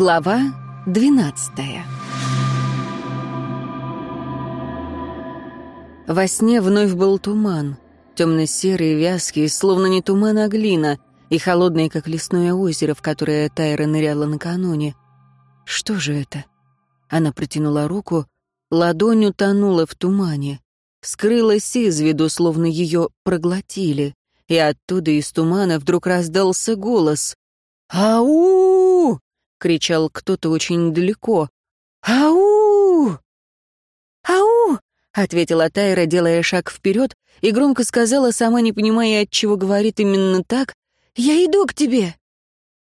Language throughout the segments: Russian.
Глава двенадцатая Во сне вновь был туман, темно-серый, вязкий, словно не туман, а глина, и холодный, как лесное озеро, в которое Тайра ныряла накануне. Что же это? Она протянула руку, ладонь утонула в тумане, скрылась из виду, словно ее проглотили, и оттуда из тумана вдруг раздался голос. «Ау!» — кричал кто-то очень далеко. «Ау!» «Ау!» — ответила Тайра, делая шаг вперед, и громко сказала, сама не понимая, от чего говорит именно так, «Я иду к тебе!»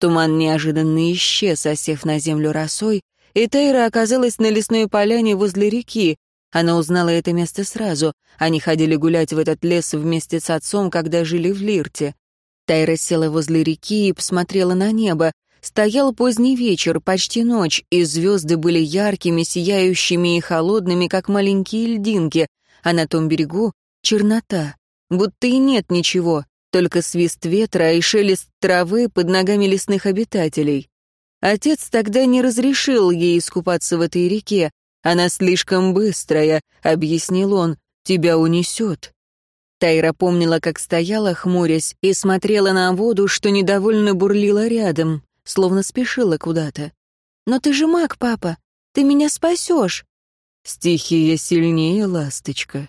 Туман неожиданно исчез, осев на землю росой, и Тайра оказалась на лесной поляне возле реки. Она узнала это место сразу. Они ходили гулять в этот лес вместе с отцом, когда жили в Лирте. Тайра села возле реки и посмотрела на небо. Стоял поздний вечер, почти ночь, и звезды были яркими, сияющими и холодными, как маленькие льдинки, а на том берегу — чернота. Будто и нет ничего, только свист ветра и шелест травы под ногами лесных обитателей. Отец тогда не разрешил ей искупаться в этой реке. Она слишком быстрая, — объяснил он, — тебя унесет. Тайра помнила, как стояла, хмурясь, и смотрела на воду, что недовольно бурлила рядом словно спешила куда-то. «Но ты же маг, папа! Ты меня спасешь!» «Стихия сильнее, ласточка».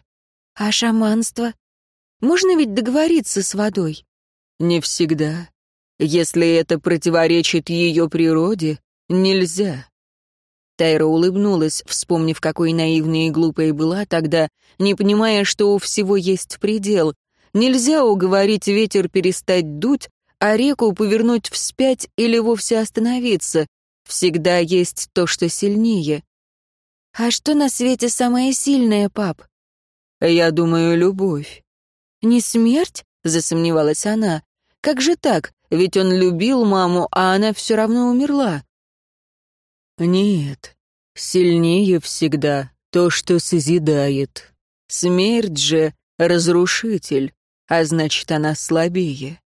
«А шаманство? Можно ведь договориться с водой?» «Не всегда. Если это противоречит ее природе, нельзя». Тайра улыбнулась, вспомнив, какой наивной и глупой была тогда, не понимая, что у всего есть предел. Нельзя уговорить ветер перестать дуть, а реку повернуть вспять или вовсе остановиться. Всегда есть то, что сильнее. А что на свете самое сильное, пап? Я думаю, любовь. Не смерть? Засомневалась она. Как же так? Ведь он любил маму, а она все равно умерла. Нет, сильнее всегда то, что созидает. Смерть же — разрушитель, а значит, она слабее.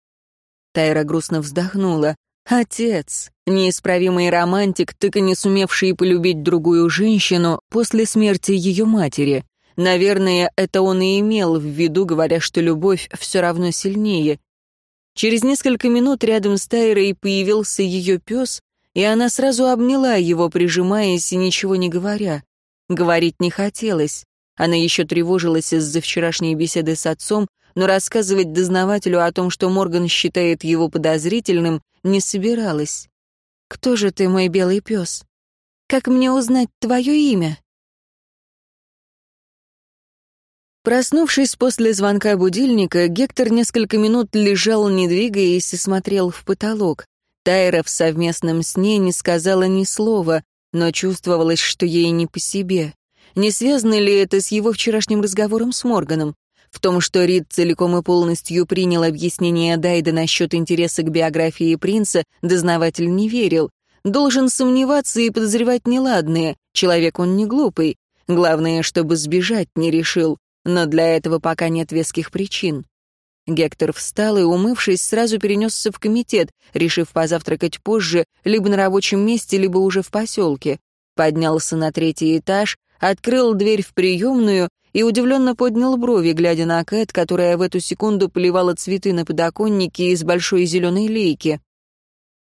Тайра грустно вздохнула. Отец, неисправимый романтик, так и не сумевший полюбить другую женщину после смерти ее матери. Наверное, это он и имел в виду, говоря, что любовь все равно сильнее. Через несколько минут рядом с Тайрой появился ее пес, и она сразу обняла его, прижимаясь и ничего не говоря. Говорить не хотелось. Она еще тревожилась из-за вчерашней беседы с отцом, но рассказывать дознавателю о том, что Морган считает его подозрительным, не собиралась. «Кто же ты, мой белый пес? Как мне узнать твое имя?» Проснувшись после звонка будильника, Гектор несколько минут лежал, не двигаясь, и смотрел в потолок. Тайра в совместном сне не сказала ни слова, но чувствовалось, что ей не по себе. Не связано ли это с его вчерашним разговором с Морганом? В том, что Рид целиком и полностью принял объяснение Дайда насчет интереса к биографии принца, дознаватель не верил. Должен сомневаться и подозревать неладное. Человек он не глупый. Главное, чтобы сбежать не решил. Но для этого пока нет веских причин. Гектор встал и, умывшись, сразу перенесся в комитет, решив позавтракать позже, либо на рабочем месте, либо уже в поселке. Поднялся на третий этаж, открыл дверь в приемную и удивленно поднял брови, глядя на Кэт, которая в эту секунду поливала цветы на подоконнике из большой зеленой лейки.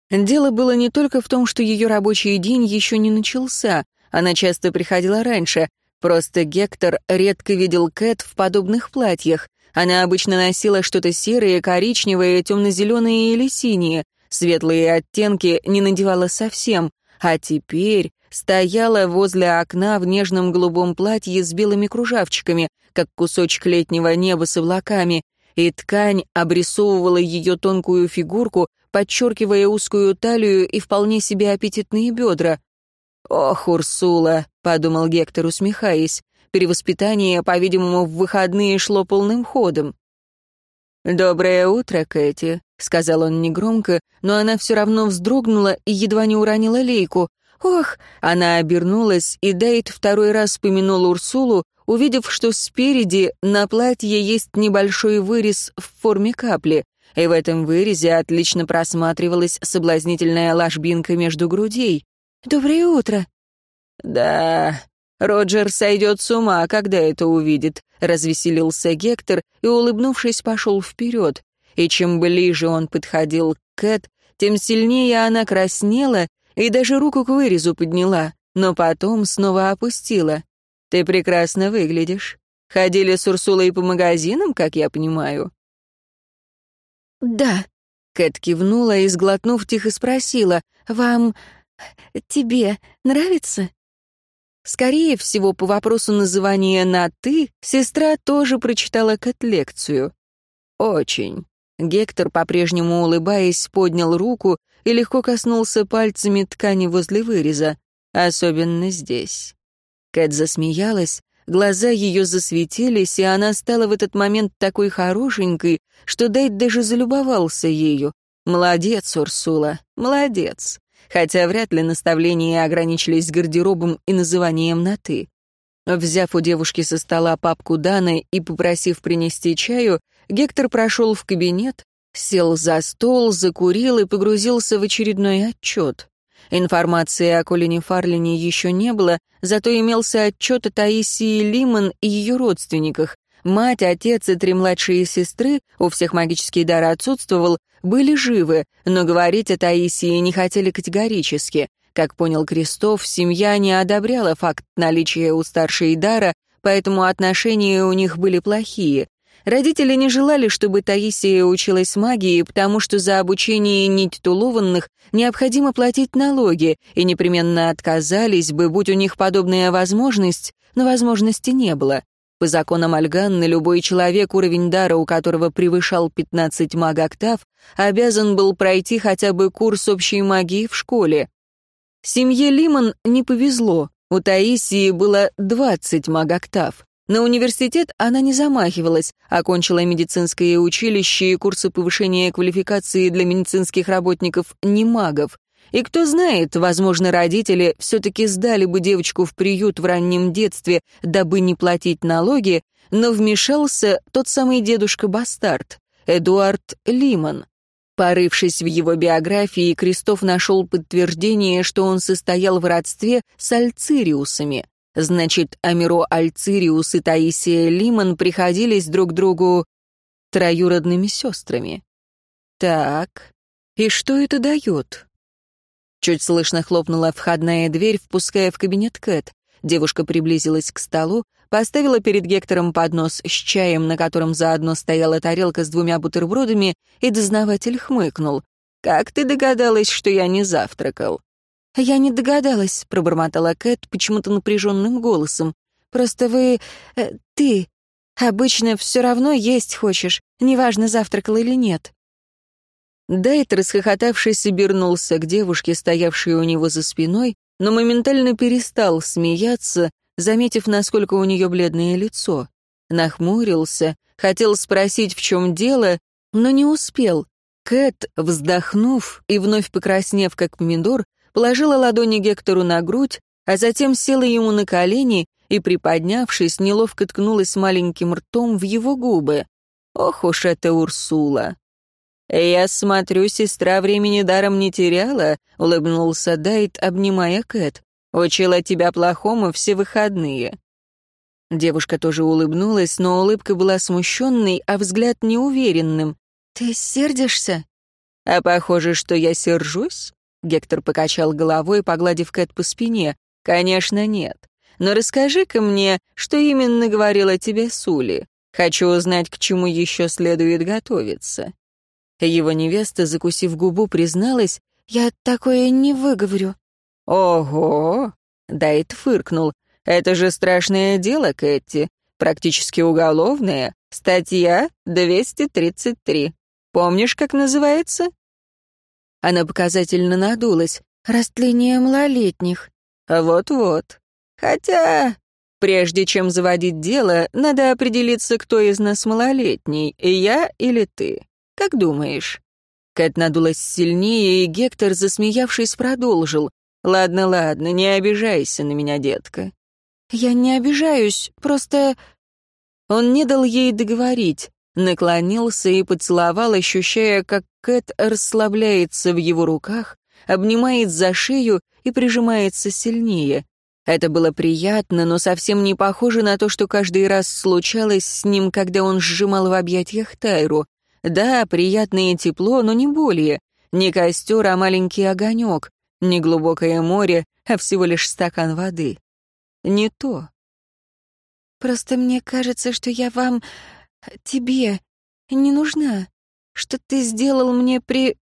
Дело было не только в том, что ее рабочий день еще не начался, она часто приходила раньше, просто Гектор редко видел Кэт в подобных платьях. Она обычно носила что-то серое, коричневое, темно-зеленое или синее, светлые оттенки не надевала совсем, а теперь стояла возле окна в нежном голубом платье с белыми кружавчиками, как кусочек летнего неба с облаками, и ткань обрисовывала ее тонкую фигурку, подчеркивая узкую талию и вполне себе аппетитные бедра. «Ох, Урсула», — подумал Гектор, усмехаясь, перевоспитание, по-видимому, в выходные шло полным ходом. «Доброе утро, Кэти», — сказал он негромко, но она все равно вздрогнула и едва не уронила лейку. «Ох!» Она обернулась, и Дейт второй раз помянул Урсулу, увидев, что спереди на платье есть небольшой вырез в форме капли. и в этом вырезе отлично просматривалась соблазнительная ложбинка между грудей. «Доброе утро!» «Да, Роджер сойдет с ума, когда это увидит», — развеселился Гектор и, улыбнувшись, пошел вперед. И чем ближе он подходил к Кэт, тем сильнее она краснела и даже руку к вырезу подняла, но потом снова опустила. «Ты прекрасно выглядишь. Ходили с Урсулой по магазинам, как я понимаю?» «Да», — Кэт кивнула и, сглотнув, тихо спросила, «Вам... тебе нравится?» Скорее всего, по вопросу называния на «ты» сестра тоже прочитала Кэт лекцию. «Очень». Гектор, по-прежнему улыбаясь, поднял руку и легко коснулся пальцами ткани возле выреза, особенно здесь. Кэт засмеялась, глаза ее засветились, и она стала в этот момент такой хорошенькой, что Дейт даже залюбовался ею. «Молодец, Урсула, молодец!» хотя вряд ли наставления ограничились гардеробом и называнием на «ты». Взяв у девушки со стола папку Даны и попросив принести чаю, Гектор прошел в кабинет, сел за стол, закурил и погрузился в очередной отчет. Информации о Колине Фарлине еще не было, зато имелся отчет о Таисии Лимон и ее родственниках. Мать, отец и три младшие сестры, у всех магический дар отсутствовал, были живы, но говорить о Таисии не хотели категорически. Как понял Крестов, семья не одобряла факт наличия у старшей дара, поэтому отношения у них были плохие. Родители не желали, чтобы Таисия училась магии, потому что за обучение нить-тулованных необходимо платить налоги, и непременно отказались бы, будь у них подобная возможность, но возможности не было. По законам Альганны, любой человек, уровень дара у которого превышал 15 маг-октав, обязан был пройти хотя бы курс общей магии в школе. Семье Лимон не повезло, у Таисии было 20 маг-октав. На университет она не замахивалась, окончила медицинское училище и курсы повышения квалификации для медицинских работников не магов. И кто знает, возможно, родители все-таки сдали бы девочку в приют в раннем детстве, дабы не платить налоги, но вмешался тот самый дедушка-бастард, Эдуард Лимон. Порывшись в его биографии, Крестов нашел подтверждение, что он состоял в родстве с альцириусами. Значит, Амиро Альцириус и Таисия Лимон приходились друг другу троюродными сестрами. Так, и что это дает? Чуть слышно хлопнула входная дверь, впуская в кабинет Кэт. Девушка приблизилась к столу, поставила перед Гектором поднос с чаем, на котором заодно стояла тарелка с двумя бутербродами, и дознаватель хмыкнул. «Как ты догадалась, что я не завтракал?» «Я не догадалась», — пробормотала Кэт почему-то напряженным голосом. «Просто вы... Э, ты... Обычно все равно есть хочешь, неважно, завтракал или нет». Дайт, расхохотавшись, обернулся к девушке, стоявшей у него за спиной, но моментально перестал смеяться, заметив, насколько у нее бледное лицо. Нахмурился, хотел спросить, в чем дело, но не успел. Кэт, вздохнув и вновь покраснев, как помидор, положила ладони Гектору на грудь, а затем села ему на колени и, приподнявшись, неловко ткнулась маленьким ртом в его губы. Ох уж это Урсула! «Я смотрю, сестра времени даром не теряла», — улыбнулся Дайт, обнимая Кэт. «Учила тебя плохому все выходные». Девушка тоже улыбнулась, но улыбка была смущенной, а взгляд неуверенным. «Ты сердишься?» «А похоже, что я сержусь?» Гектор покачал головой, погладив Кэт по спине. «Конечно, нет. Но расскажи-ка мне, что именно говорила тебе Сули. Хочу узнать, к чему еще следует готовиться». Его невеста, закусив губу, призналась, «Я такое не выговорю». «Ого!» — Дайт фыркнул. «Это же страшное дело, Кэти. Практически уголовное. Статья 233. Помнишь, как называется?» Она показательно надулась. «Растление малолетних». «Вот-вот. Хотя, прежде чем заводить дело, надо определиться, кто из нас малолетний, я или ты. Как думаешь?» Кэт надулась сильнее, и Гектор, засмеявшись, продолжил. «Ладно, ладно, не обижайся на меня, детка». «Я не обижаюсь, просто...» Он не дал ей договорить. Наклонился и поцеловал, ощущая, как Кэт расслабляется в его руках, обнимает за шею и прижимается сильнее. Это было приятно, но совсем не похоже на то, что каждый раз случалось с ним, когда он сжимал в объятиях Тайру. Да, приятное тепло, но не более. Не костер, а маленький огонек. Не глубокое море, а всего лишь стакан воды. Не то. «Просто мне кажется, что я вам... тебе не нужна. Что ты сделал мне при...»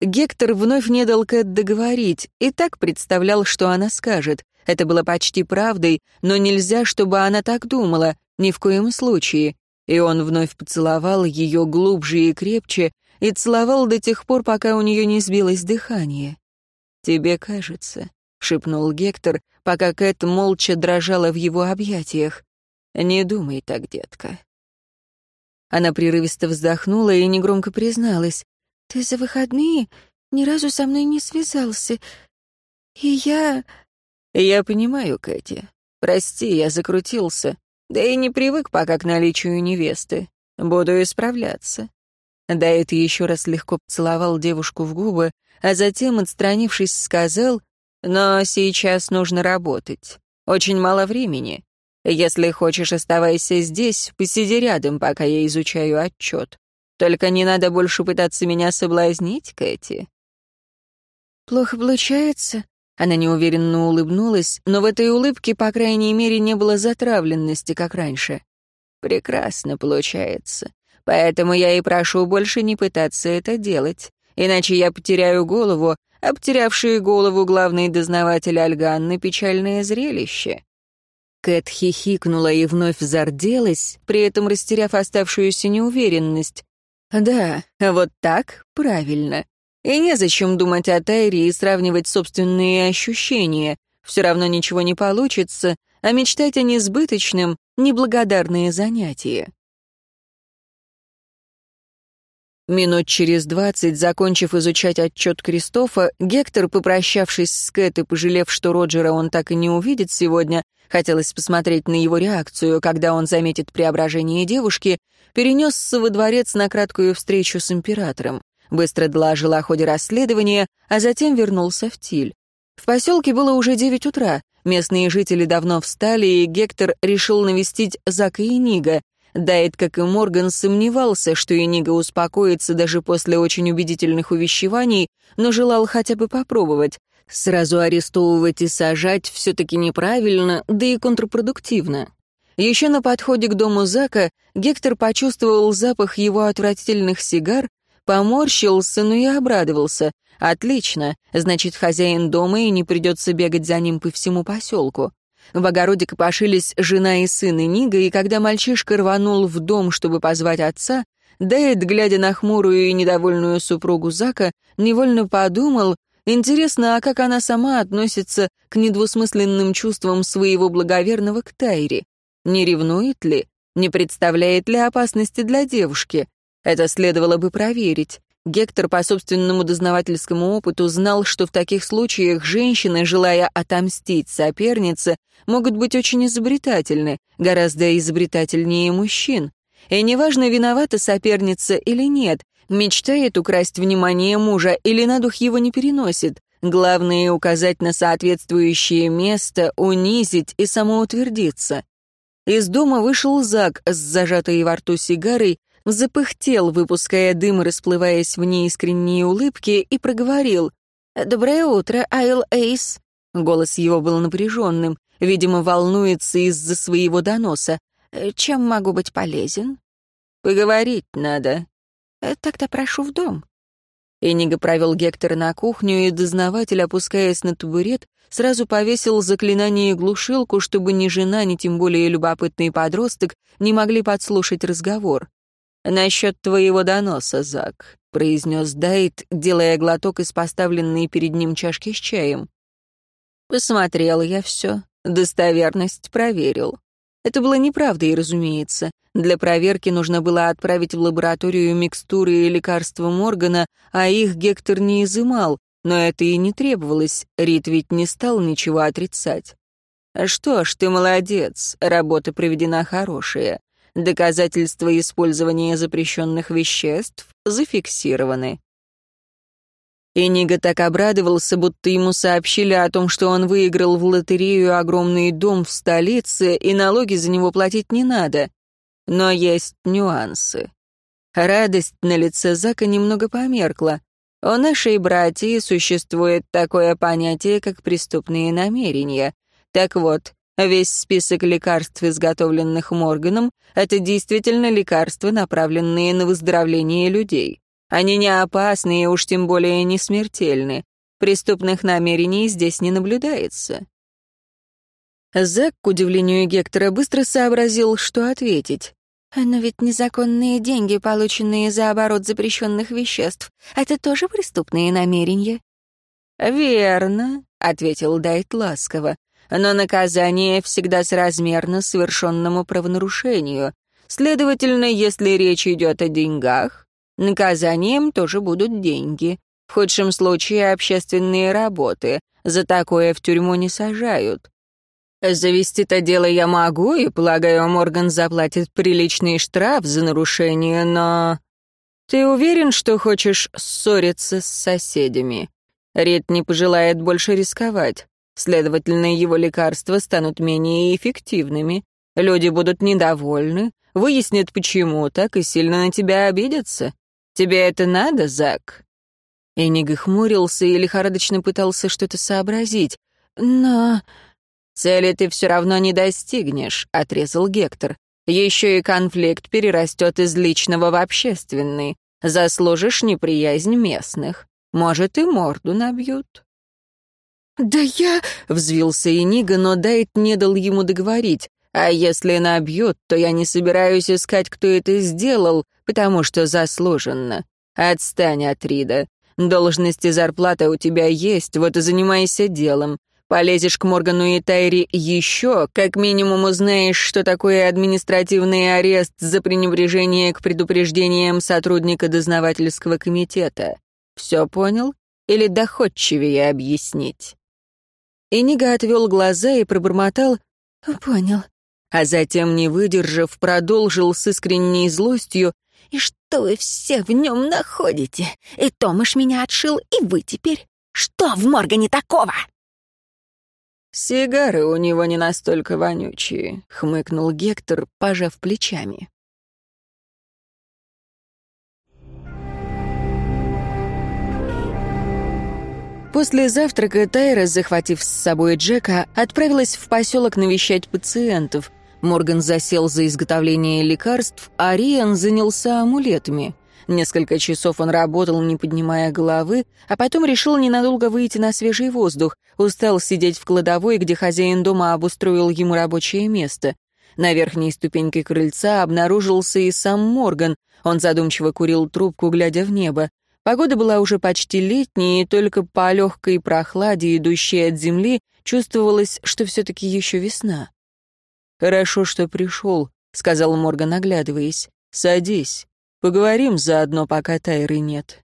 Гектор вновь не дал Кэт договорить и так представлял, что она скажет. Это было почти правдой, но нельзя, чтобы она так думала, ни в коем случае. И он вновь поцеловал ее глубже и крепче, и целовал до тех пор, пока у нее не сбилось дыхание. «Тебе кажется», — шепнул Гектор, пока Кэт молча дрожала в его объятиях. «Не думай так, детка». Она прерывисто вздохнула и негромко призналась. «Ты за выходные ни разу со мной не связался. И я...» «Я понимаю, Кэти. Прости, я закрутился. Да и не привык пока к наличию невесты. Буду исправляться». Дайт еще раз легко поцеловал девушку в губы, а затем, отстранившись, сказал, «Но сейчас нужно работать. Очень мало времени. Если хочешь, оставайся здесь, посиди рядом, пока я изучаю отчет. Только не надо больше пытаться меня соблазнить, Кэти». «Плохо получается?» Она неуверенно улыбнулась, но в этой улыбке, по крайней мере, не было затравленности, как раньше. «Прекрасно получается. Поэтому я и прошу больше не пытаться это делать. Иначе я потеряю голову, а потерявшие голову главный дознаватель Альганны — печальное зрелище». Кэт хихикнула и вновь зарделась, при этом растеряв оставшуюся неуверенность. «Да, вот так правильно. И незачем думать о Тайре и сравнивать собственные ощущения. Все равно ничего не получится, а мечтать о несбыточном — неблагодарные занятия». Минут через двадцать, закончив изучать отчет Кристофа, Гектор, попрощавшись с Кэт и пожалев, что Роджера он так и не увидит сегодня, хотелось посмотреть на его реакцию, когда он заметит преображение девушки, перенесся во дворец на краткую встречу с императором. Быстро доложил о ходе расследования, а затем вернулся в Тиль. В поселке было уже девять утра, местные жители давно встали, и Гектор решил навестить Зака и Нига, Дайт, как и Морган, сомневался, что Энига успокоится даже после очень убедительных увещеваний, но желал хотя бы попробовать. Сразу арестовывать и сажать все-таки неправильно, да и контрпродуктивно. Еще на подходе к дому Зака Гектор почувствовал запах его отвратительных сигар, поморщился, но и обрадовался. Отлично, значит, хозяин дома и не придется бегать за ним по всему поселку. В огороде копошились жена и сын Нига, и когда мальчишка рванул в дом, чтобы позвать отца, Дэйд, глядя на хмурую и недовольную супругу Зака, невольно подумал, интересно, а как она сама относится к недвусмысленным чувствам своего благоверного к Тайре? Не ревнует ли? Не представляет ли опасности для девушки? Это следовало бы проверить. Гектор по собственному дознавательскому опыту знал, что в таких случаях женщины, желая отомстить сопернице, могут быть очень изобретательны, гораздо изобретательнее мужчин. И неважно, виновата соперница или нет, мечтает украсть внимание мужа или на дух его не переносит. Главное — указать на соответствующее место, унизить и самоутвердиться. Из дома вышел Зак с зажатой во рту сигарой, запыхтел, выпуская дым, расплываясь в неискренние улыбки, и проговорил «Доброе утро, Айл Эйс». Голос его был напряженным, видимо, волнуется из-за своего доноса. «Чем могу быть полезен?» «Поговорить надо». «Тогда прошу в дом». Эниго провел Гектора на кухню, и дознаватель, опускаясь на табурет, сразу повесил заклинание глушилку, чтобы ни жена, ни тем более любопытный подросток не могли подслушать разговор. «Насчет твоего доноса, Зак», — произнес Дайт, делая глоток из поставленной перед ним чашки с чаем. «Посмотрел я все, достоверность проверил. Это было неправдой, разумеется. Для проверки нужно было отправить в лабораторию микстуры и лекарства Моргана, а их Гектор не изымал, но это и не требовалось, Рид ведь не стал ничего отрицать. «Что ж, ты молодец, работа проведена хорошая. Доказательства использования запрещенных веществ зафиксированы. Энига так обрадовался, будто ему сообщили о том, что он выиграл в лотерею огромный дом в столице, и налоги за него платить не надо. Но есть нюансы. Радость на лице Зака немного померкла. У нашей братьи существует такое понятие, как преступные намерения. Так вот, весь список лекарств, изготовленных Морганом, это действительно лекарства, направленные на выздоровление людей. Они не опасны и уж тем более не смертельны. Преступных намерений здесь не наблюдается. Зак, к удивлению Гектора, быстро сообразил, что ответить. «Но ведь незаконные деньги, полученные за оборот запрещенных веществ, это тоже преступные намерения?» «Верно», — ответил Дайт ласково, «но наказание всегда соразмерно совершенному правонарушению. Следовательно, если речь идет о деньгах, Наказанием тоже будут деньги. В худшем случае общественные работы. За такое в тюрьму не сажают. Завести-то дело я могу, и, полагаю, Морган заплатит приличный штраф за нарушение, но... Ты уверен, что хочешь ссориться с соседями? Рид не пожелает больше рисковать. Следовательно, его лекарства станут менее эффективными. Люди будут недовольны, выяснят, почему так, и сильно на тебя обидятся. «Тебе это надо, Зак?» Энига хмурился и лихорадочно пытался что-то сообразить. «Но...» «Цели ты все равно не достигнешь», — отрезал Гектор. «Еще и конфликт перерастет из личного в общественный. Заслужишь неприязнь местных. Может, и морду набьют». «Да я...» — взвился Энига, но Дайт не дал ему договорить. А если набьют, то я не собираюсь искать, кто это сделал, потому что заслуженно. Отстань от Рида. Должность и зарплата у тебя есть, вот и занимайся делом. Полезешь к Моргану и Тайри еще, как минимум узнаешь, что такое административный арест за пренебрежение к предупреждениям сотрудника дознавательского комитета. Все понял? Или доходчивее объяснить?» Инига отвел глаза и пробормотал «Понял» а затем, не выдержав, продолжил с искренней злостью «И что вы все в нем находите? И Томаш меня отшил, и вы теперь? Что в Моргане такого?» «Сигары у него не настолько вонючие», — хмыкнул Гектор, пожав плечами. После завтрака Тайра, захватив с собой Джека, отправилась в поселок навещать пациентов — Морган засел за изготовление лекарств, а Риан занялся амулетами. Несколько часов он работал, не поднимая головы, а потом решил ненадолго выйти на свежий воздух, устал сидеть в кладовой, где хозяин дома обустроил ему рабочее место. На верхней ступеньке крыльца обнаружился и сам Морган. Он задумчиво курил трубку, глядя в небо. Погода была уже почти летняя, и только по легкой прохладе, идущей от земли, чувствовалось, что все-таки еще весна. «Хорошо, что пришел», — сказал Морган, оглядываясь. «Садись. Поговорим заодно, пока Тайры нет».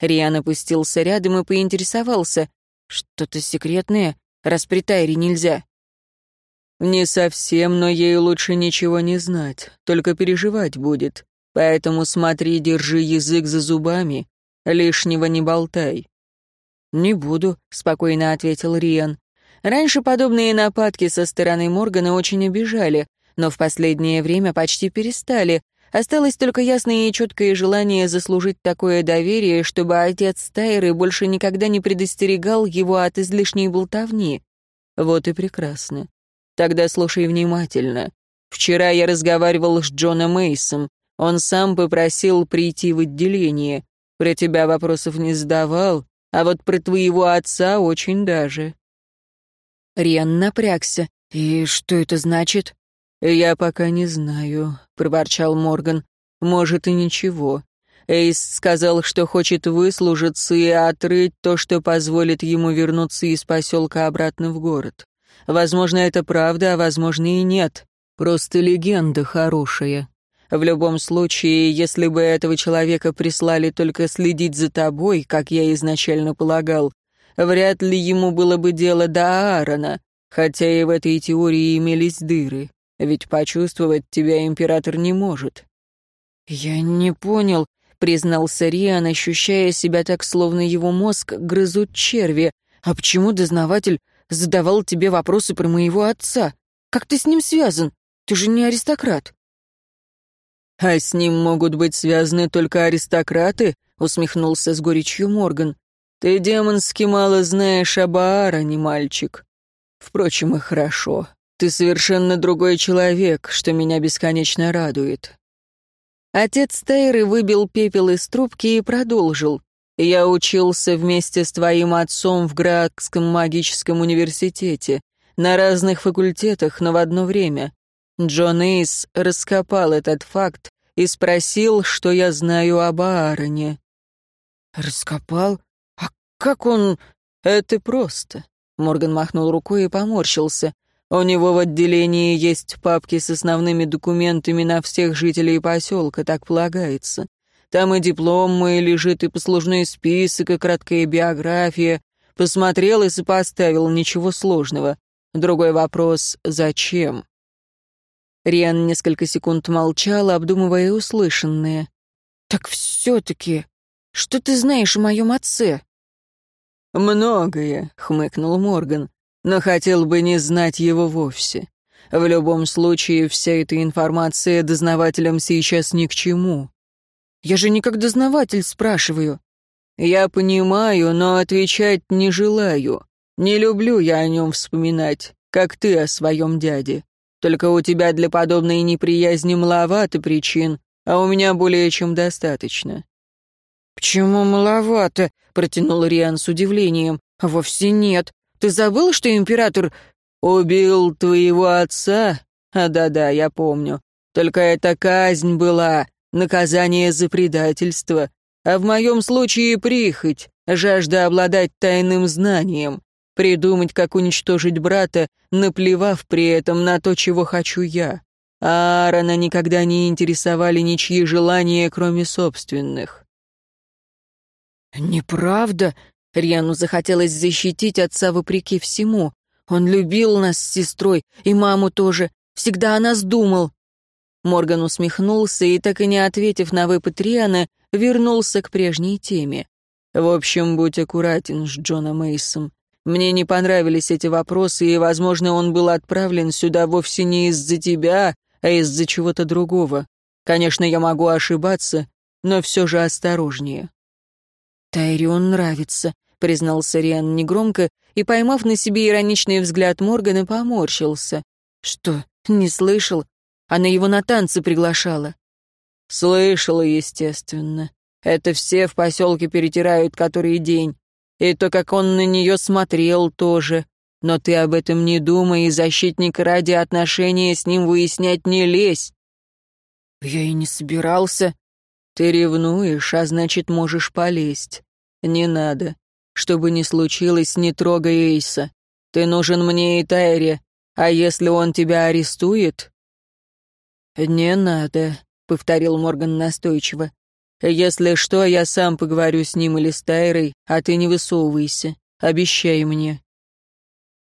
Риан опустился рядом и поинтересовался. «Что-то секретное? Раз при Тайре нельзя». «Не совсем, но ей лучше ничего не знать, только переживать будет. Поэтому смотри, держи язык за зубами, лишнего не болтай». «Не буду», — спокойно ответил Риан. Раньше подобные нападки со стороны Моргана очень обижали, но в последнее время почти перестали. Осталось только ясное и четкое желание заслужить такое доверие, чтобы отец Тайры больше никогда не предостерегал его от излишней болтовни. Вот и прекрасно. Тогда слушай внимательно. Вчера я разговаривал с Джоном Мейсом. Он сам попросил прийти в отделение. Про тебя вопросов не задавал, а вот про твоего отца очень даже. Риан напрягся. «И что это значит?» «Я пока не знаю», — проворчал Морган. «Может, и ничего. Эйс сказал, что хочет выслужиться и отрыть то, что позволит ему вернуться из поселка обратно в город. Возможно, это правда, а возможно и нет. Просто легенда хорошая. В любом случае, если бы этого человека прислали только следить за тобой, как я изначально полагал, Вряд ли ему было бы дело до Аарона, хотя и в этой теории имелись дыры. ведь почувствовать тебя император не может». «Я не понял», — признался Риан, ощущая себя так, словно его мозг грызут черви. «А почему дознаватель задавал тебе вопросы про моего отца? Как ты с ним связан? Ты же не аристократ». «А с ним могут быть связаны только аристократы?» — усмехнулся с горечью Морган. «Ты демонски мало знаешь об Аароне, мальчик. Впрочем, и хорошо. Ты совершенно другой человек, что меня бесконечно радует. Отец Тейры выбил пепел из трубки и продолжил. «Я учился вместе с твоим отцом в Граагском магическом университете, на разных факультетах, но в одно время. Джон Эйс раскопал этот факт и спросил, что я знаю об Аароне». «Раскопал? А как он...» «Это просто». Морган махнул рукой и поморщился. У него в отделении есть папки с основными документами на всех жителей поселка, так полагается. Там и дипломы, и лежит и послужной список, и краткая биография. Посмотрел и сопоставил, ничего сложного. Другой вопрос — зачем? Риан несколько секунд молчал, обдумывая услышанное. «Так все-таки, что ты знаешь о моем отце?» «Многое», — хмыкнул Морган но хотел бы не знать его вовсе. В любом случае, вся эта информация дознавателям сейчас ни к чему. Я же не как дознаватель спрашиваю. Я понимаю, но отвечать не желаю. Не люблю я о нем вспоминать, как ты о своем дяде. Только у тебя для подобной неприязни маловато причин, а у меня более чем достаточно». «Почему маловато?» — протянул Риан с удивлением. «Вовсе нет. Ты забыл, что император убил твоего отца? А да-да, я помню. Только это казнь была, наказание за предательство. А в моем случае прихоть, жажда обладать тайным знанием, придумать, как уничтожить брата, наплевав при этом на то, чего хочу я. А Аарона никогда не интересовали ничьи желания, кроме собственных. «Неправда», Риану захотелось защитить отца вопреки всему. Он любил нас с сестрой, и маму тоже. Всегда о нас думал. Морган усмехнулся и, так и не ответив на выпад Риана, вернулся к прежней теме. «В общем, будь аккуратен с Джоном Мейсом. Мне не понравились эти вопросы, и, возможно, он был отправлен сюда вовсе не из-за тебя, а из-за чего-то другого. Конечно, я могу ошибаться, но все же осторожнее». «Тайрион нравится», признался Риан негромко и, поймав на себе ироничный взгляд Моргана, поморщился. «Что, не слышал? Она его на танцы приглашала». «Слышала, естественно. Это все в поселке перетирают который день. И то, как он на нее смотрел, тоже. Но ты об этом не думай, и защитник ради отношения с ним выяснять не лезь». «Я и не собирался». «Ты ревнуешь, а значит, можешь полезть. Не надо. Что бы ни случилось, не трогай Эйса. Ты нужен мне и Тайре, а если он тебя арестует...» «Не надо», — повторил Морган настойчиво. «Если что, я сам поговорю с ним или с Тайрой, а ты не высовывайся. Обещай мне».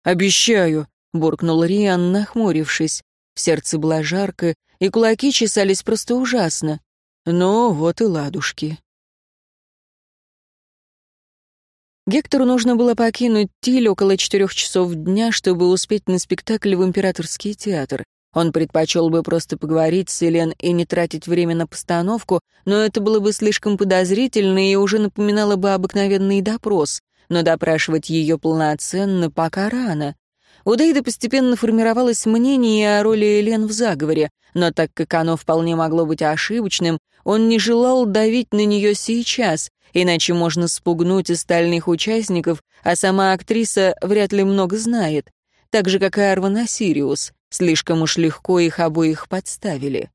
«Обещаю», — буркнул Риан, нахмурившись. В сердце было жарко, и кулаки чесались просто ужасно. «Ну, вот и ладушки». Гектору нужно было покинуть Тиль около четырех часов дня, чтобы успеть на спектакль в Императорский театр. Он предпочел бы просто поговорить с Элен и не тратить время на постановку, но это было бы слишком подозрительно и уже напоминало бы обыкновенный допрос. Но допрашивать ее полноценно пока рано. У Дейда постепенно формировалось мнение о роли Элен в заговоре, но так как оно вполне могло быть ошибочным, он не желал давить на нее сейчас, иначе можно спугнуть остальных участников, а сама актриса вряд ли много знает, так же, как и Арван Сириус, слишком уж легко их обоих подставили.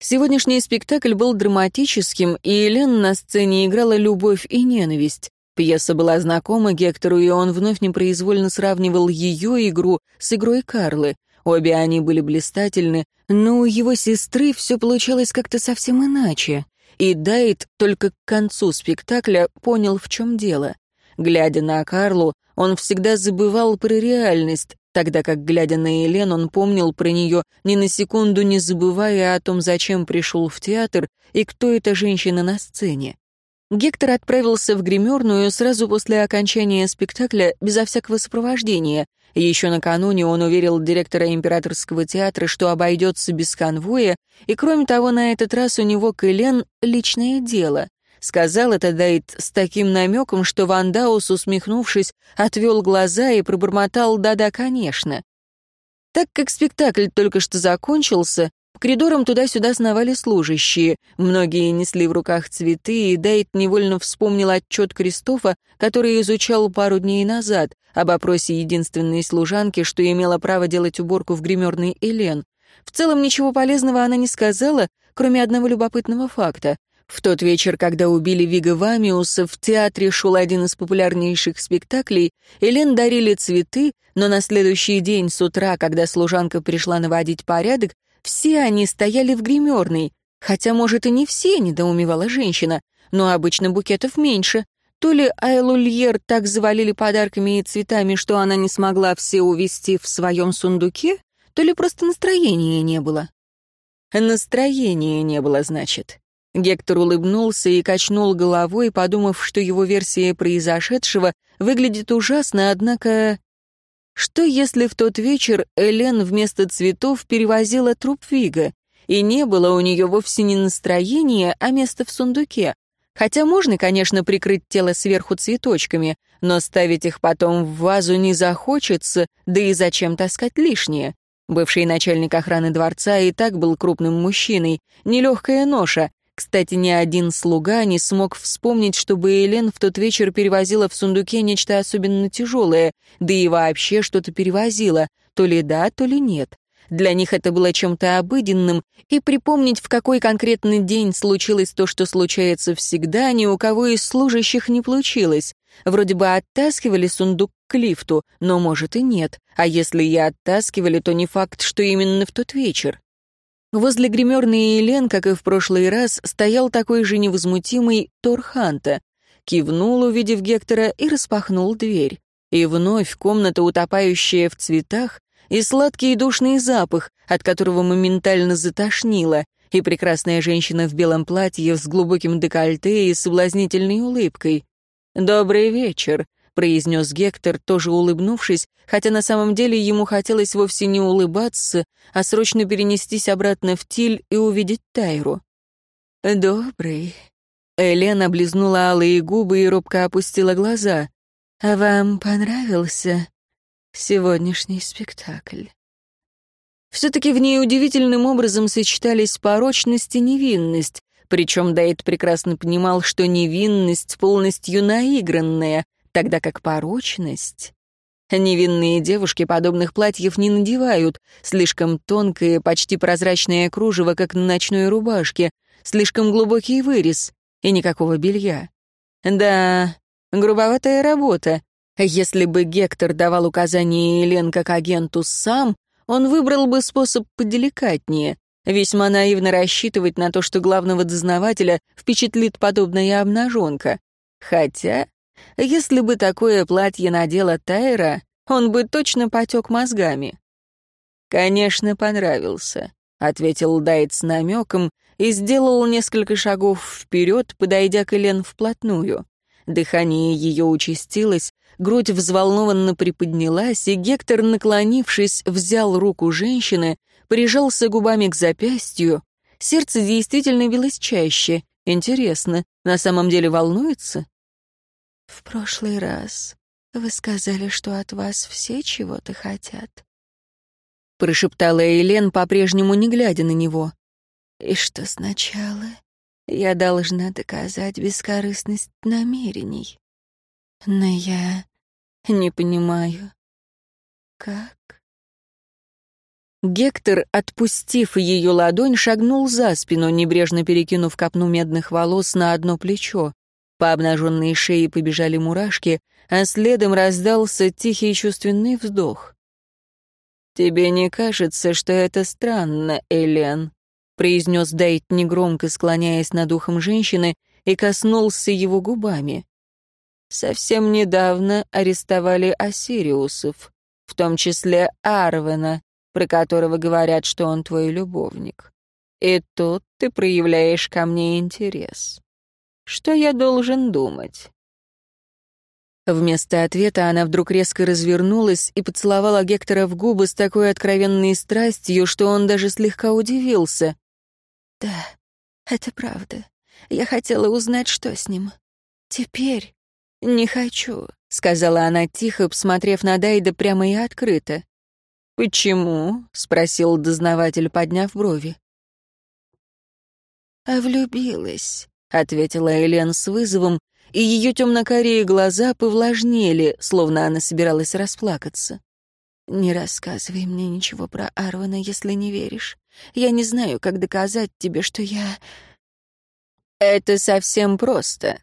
Сегодняшний спектакль был драматическим, и Елен на сцене играла любовь и ненависть. Пьеса была знакома Гектору, и он вновь непроизвольно сравнивал ее игру с игрой Карлы. Обе они были блистательны, но у его сестры все получалось как-то совсем иначе. И Дайт только к концу спектакля понял, в чем дело. Глядя на Карлу, он всегда забывал про реальность, тогда как, глядя на Элен, он помнил про нее, ни на секунду не забывая о том, зачем пришел в театр и кто эта женщина на сцене. Гектор отправился в гримерную сразу после окончания спектакля безо всякого сопровождения. Еще накануне он уверил директора императорского театра, что обойдется без конвоя, и кроме того, на этот раз у него к Элен личное дело. Сказал это Дейт с таким намеком, что Вандаус, усмехнувшись, отвел глаза и пробормотал «да-да, конечно». Так как спектакль только что закончился, по коридорам туда-сюда сновали служащие. Многие несли в руках цветы, и Дейт невольно вспомнил отчет Кристофа, который изучал пару дней назад, об опросе единственной служанки, что имела право делать уборку в гримерной Элен. В целом ничего полезного она не сказала, кроме одного любопытного факта. В тот вечер, когда убили Вига Вамиуса, в театре шел один из популярнейших спектаклей, Элен дарили цветы, но на следующий день с утра, когда служанка пришла наводить порядок, все они стояли в гримерной, хотя, может, и не все, недоумевала женщина, но обычно букетов меньше. То ли Айлульер так завалили подарками и цветами, что она не смогла все увезти в своем сундуке, то ли просто настроения не было. Настроения не было, значит. Гектор улыбнулся и качнул головой, подумав, что его версия произошедшего выглядит ужасно, однако что если в тот вечер Элен вместо цветов перевозила труп Вига, и не было у нее вовсе не настроения, а место в сундуке? Хотя можно, конечно, прикрыть тело сверху цветочками, но ставить их потом в вазу не захочется, да и зачем таскать лишнее? Бывший начальник охраны дворца и так был крупным мужчиной, нелегкая ноша, кстати, ни один слуга не смог вспомнить, чтобы Элен в тот вечер перевозила в сундуке нечто особенно тяжелое, да и вообще что-то перевозила, то ли да, то ли нет. Для них это было чем-то обыденным, и припомнить, в какой конкретный день случилось то, что случается всегда, ни у кого из служащих не получилось. Вроде бы оттаскивали сундук к лифту, но, может, и нет. А если и оттаскивали, то не факт, что именно в тот вечер. Возле гримерной Елен, как и в прошлый раз, стоял такой же невозмутимый Торханта. Кивнул, увидев Гектора, и распахнул дверь. И вновь комната, утопающая в цветах, и сладкий и душный запах, от которого моментально затошнило, и прекрасная женщина в белом платье с глубоким декольте и соблазнительной улыбкой. «Добрый вечер», произнес Гектор, тоже улыбнувшись, хотя на самом деле ему хотелось вовсе не улыбаться, а срочно перенестись обратно в Тиль и увидеть Тайру. «Добрый». Элен облизнула алые губы и робко опустила глаза. «А вам понравился сегодняшний спектакль?» Все-таки в ней удивительным образом сочетались порочность и невинность, причем Дайт прекрасно понимал, что невинность полностью наигранная, тогда как порочность... Невинные девушки подобных платьев не надевают, слишком тонкое, почти прозрачное кружево, как на ночной рубашке, слишком глубокий вырез и никакого белья. Да, грубоватая работа. Если бы Гектор давал указания Елен как агенту сам, он выбрал бы способ поделикатнее, весьма наивно рассчитывать на то, что главного дознавателя впечатлит подобная обнаженка. Хотя если бы такое платье надела Тайра, он бы точно потек мозгами. «Конечно, понравился», — ответил Дайт с намеком и сделал несколько шагов вперед, подойдя к Элен вплотную. Дыхание ее участилось, грудь взволнованно приподнялась, и Гектор, наклонившись, взял руку женщины, прижался губами к запястью. Сердце действительно билось чаще. Интересно, на самом деле волнуется? «В прошлый раз вы сказали, что от вас все чего-то хотят», — прошептала Элен, по-прежнему не глядя на него. «И что сначала я должна доказать бескорыстность намерений. Но я не понимаю, как?» Гектор, отпустив ее ладонь, шагнул за спину, небрежно перекинув копну медных волос на одно плечо. По обнаженной шее побежали мурашки, а следом раздался тихий чувственный вздох. «Тебе не кажется, что это странно, Элен?» — произнес Дейт негромко, склоняясь над ухом женщины, и коснулся его губами. «Совсем недавно арестовали Осириусов. В том числе Арвена, про которого говорят, что он твой любовник. И тут ты проявляешь ко мне интерес. Что я должен думать?» Вместо ответа она вдруг резко развернулась и поцеловала Гектора в губы с такой откровенной страстью, что он даже слегка удивился. «Да, это правда. Я хотела узнать, что с ним. Теперь не хочу», — сказала она тихо, посмотрев на Дайда прямо и открыто. «Почему?» — спросил дознаватель, подняв брови. «А влюбилась», — ответила Элен с вызовом, и ее темно-карие глаза повлажнели, словно она собиралась расплакаться. «Не рассказывай мне ничего про Арвана, если не веришь. Я не знаю, как доказать тебе, что я...» «Это совсем просто».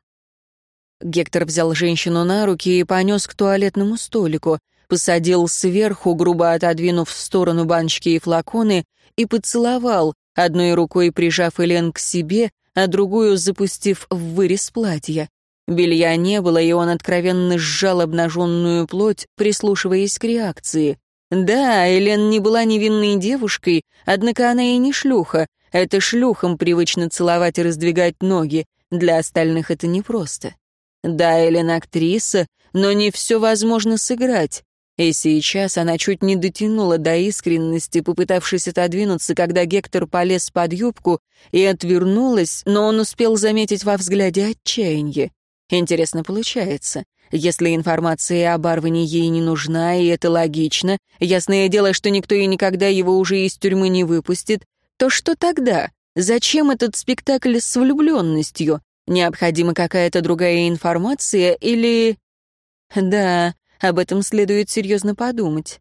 Гектор взял женщину на руки и понес к туалетному столику, посадил сверху, грубо отодвинув в сторону баночки и флаконы, и поцеловал, одной рукой прижав Элен к себе, а другую запустив в вырез платья. Белья не было, и он откровенно сжал обнаженную плоть, прислушиваясь к реакции. Да, Элен не была невинной девушкой, однако она и не шлюха. Это шлюхам привычно целовать и раздвигать ноги. Для остальных это непросто. Да, Элен актриса, но не все возможно сыграть. И сейчас она чуть не дотянула до искренности, попытавшись отодвинуться, когда Гектор полез под юбку и отвернулась, но он успел заметить во взгляде отчаяние. Интересно получается. Если информация об Арване ей не нужна, и это логично, ясное дело, что никто и никогда его уже из тюрьмы не выпустит, то что тогда? Зачем этот спектакль с влюбленностью? Необходима какая-то другая информация или... Да, об этом следует серьезно подумать.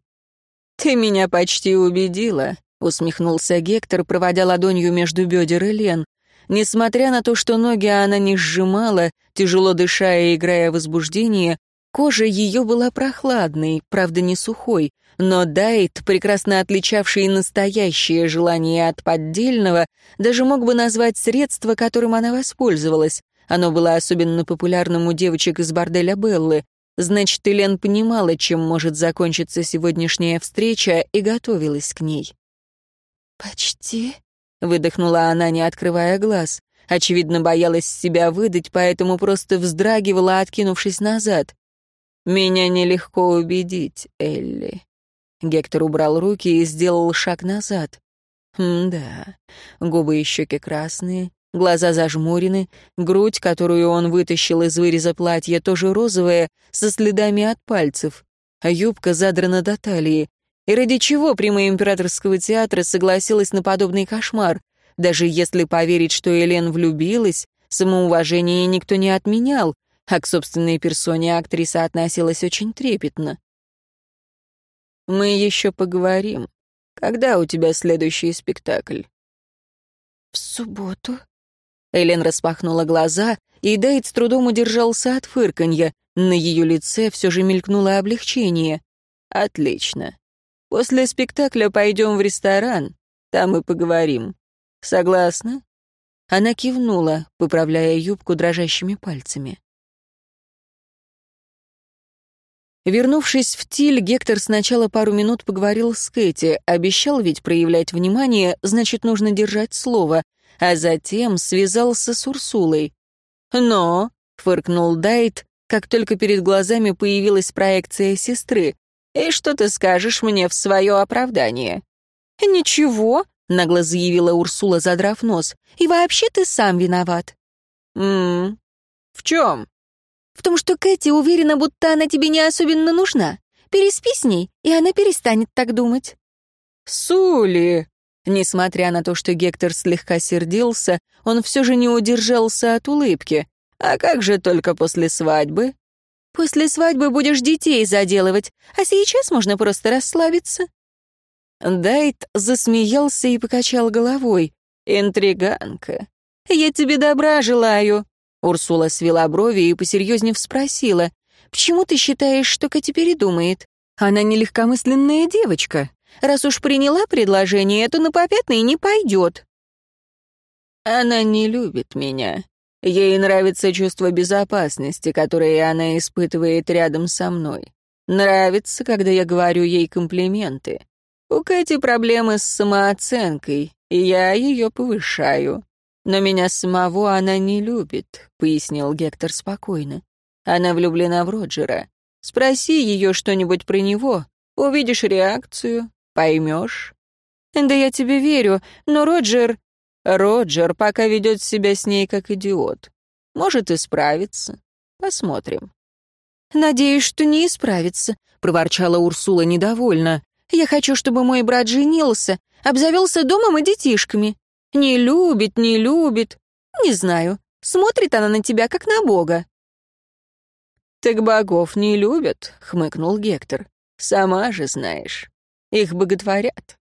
«Ты меня почти убедила», — усмехнулся Гектор, проводя ладонью между бедер Элен. Несмотря на то, что ноги она не сжимала, тяжело дыша и играя возбуждение, кожа ее была прохладной, правда не сухой, но Дайт, прекрасно отличавший настоящее желание от поддельного, даже мог бы назвать средство, которым она воспользовалась. Оно было особенно популярным у девочек из борделя Беллы. Значит, Элен понимала, чем может закончиться сегодняшняя встреча, и готовилась к ней. «Почти?» Выдохнула она, не открывая глаз. Очевидно, боялась себя выдать, поэтому просто вздрагивала, откинувшись назад. «Меня нелегко убедить, Элли». Гектор убрал руки и сделал шаг назад. да, губы и щеки красные, глаза зажмурены, грудь, которую он вытащил из выреза платья, тоже розовая, со следами от пальцев, а юбка задрана до талии. И ради чего прямая императорского театра согласилась на подобный кошмар? Даже если поверить, что Элен влюбилась, самоуважение никто не отменял, а к собственной персоне актриса относилась очень трепетно. «Мы еще поговорим. Когда у тебя следующий спектакль?» «В субботу». Элен распахнула глаза, и Дейт с трудом удержался от фырканья. На ее лице все же мелькнуло облегчение. «Отлично. После спектакля пойдем в ресторан, там и поговорим. Согласна?» Она кивнула, поправляя юбку дрожащими пальцами. Вернувшись в Тиль, Гектор сначала пару минут поговорил с Кэти, обещал ведь проявлять внимание, значит, нужно держать слово, а затем связался с Урсулой. «Но», — фыркнул Дайт, как только перед глазами появилась проекция сестры, и что ты скажешь мне в свое оправдание?» «Ничего», — нагло заявила Урсула, задрав нос. «И вообще ты сам виноват». «М-м, в чем?» «В том, что Кэти уверена, будто она тебе не особенно нужна. Переспи с ней, и она перестанет так думать». «Сули!» Несмотря на то, что Гектор слегка сердился, он все же не удержался от улыбки. «А как же только после свадьбы?» После свадьбы будешь детей заделывать, а сейчас можно просто расслабиться». Дайт засмеялся и покачал головой. «Интриганка. Я тебе добра желаю». Урсула свела брови и посерьезнее спросила. «Почему ты считаешь, что Кати передумает? Она не легкомысленная девочка. Раз уж приняла предложение, то на попятный не пойдет». «Она не любит меня», Ей нравится чувство безопасности, которое она испытывает рядом со мной. Нравится, когда я говорю ей комплименты. У Кэти проблемы с самооценкой, и я ее повышаю. Но меня самого она не любит», — пояснил Гектор спокойно. «Она влюблена в Роджера. Спроси ее что-нибудь про него, увидишь реакцию, поймешь». «Да я тебе верю, но Роджер...» «Роджер пока ведет себя с ней как идиот. Может, исправиться. Посмотрим». «Надеюсь, что не исправится», — проворчала Урсула недовольно. «Я хочу, чтобы мой брат женился, обзавелся домом и детишками. Не любит, не любит. Не знаю. Смотрит она на тебя, как на бога». «Так богов не любят», — хмыкнул Гектор. «Сама же знаешь. Их боготворят.